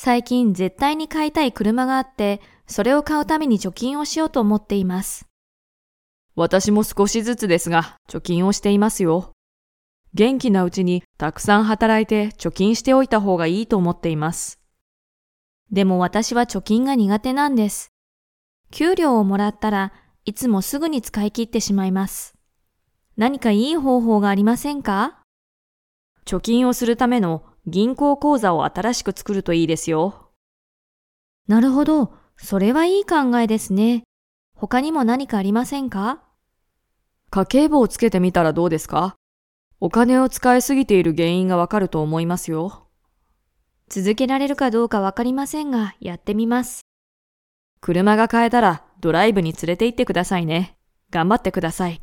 最近絶対に買いたい車があって、それを買うために貯金をしようと思っています。私も少しずつですが、貯金をしていますよ。元気なうちにたくさん働いて貯金しておいた方がいいと思っています。でも私は貯金が苦手なんです。給料をもらったらいつもすぐに使い切ってしまいます。何かいい方法がありませんか？貯金をするための銀行口座を新しく作るといいですよ。なるほど。それはいい考えですね。他にも何かありませんか？家計簿をつけてみたらどうですか？お金を使いすぎている原因がわかると思いますよ。続けられるかどうかわかりませんが、やってみます。車が買えたらドライブに連れて行ってくださいね。頑張ってください。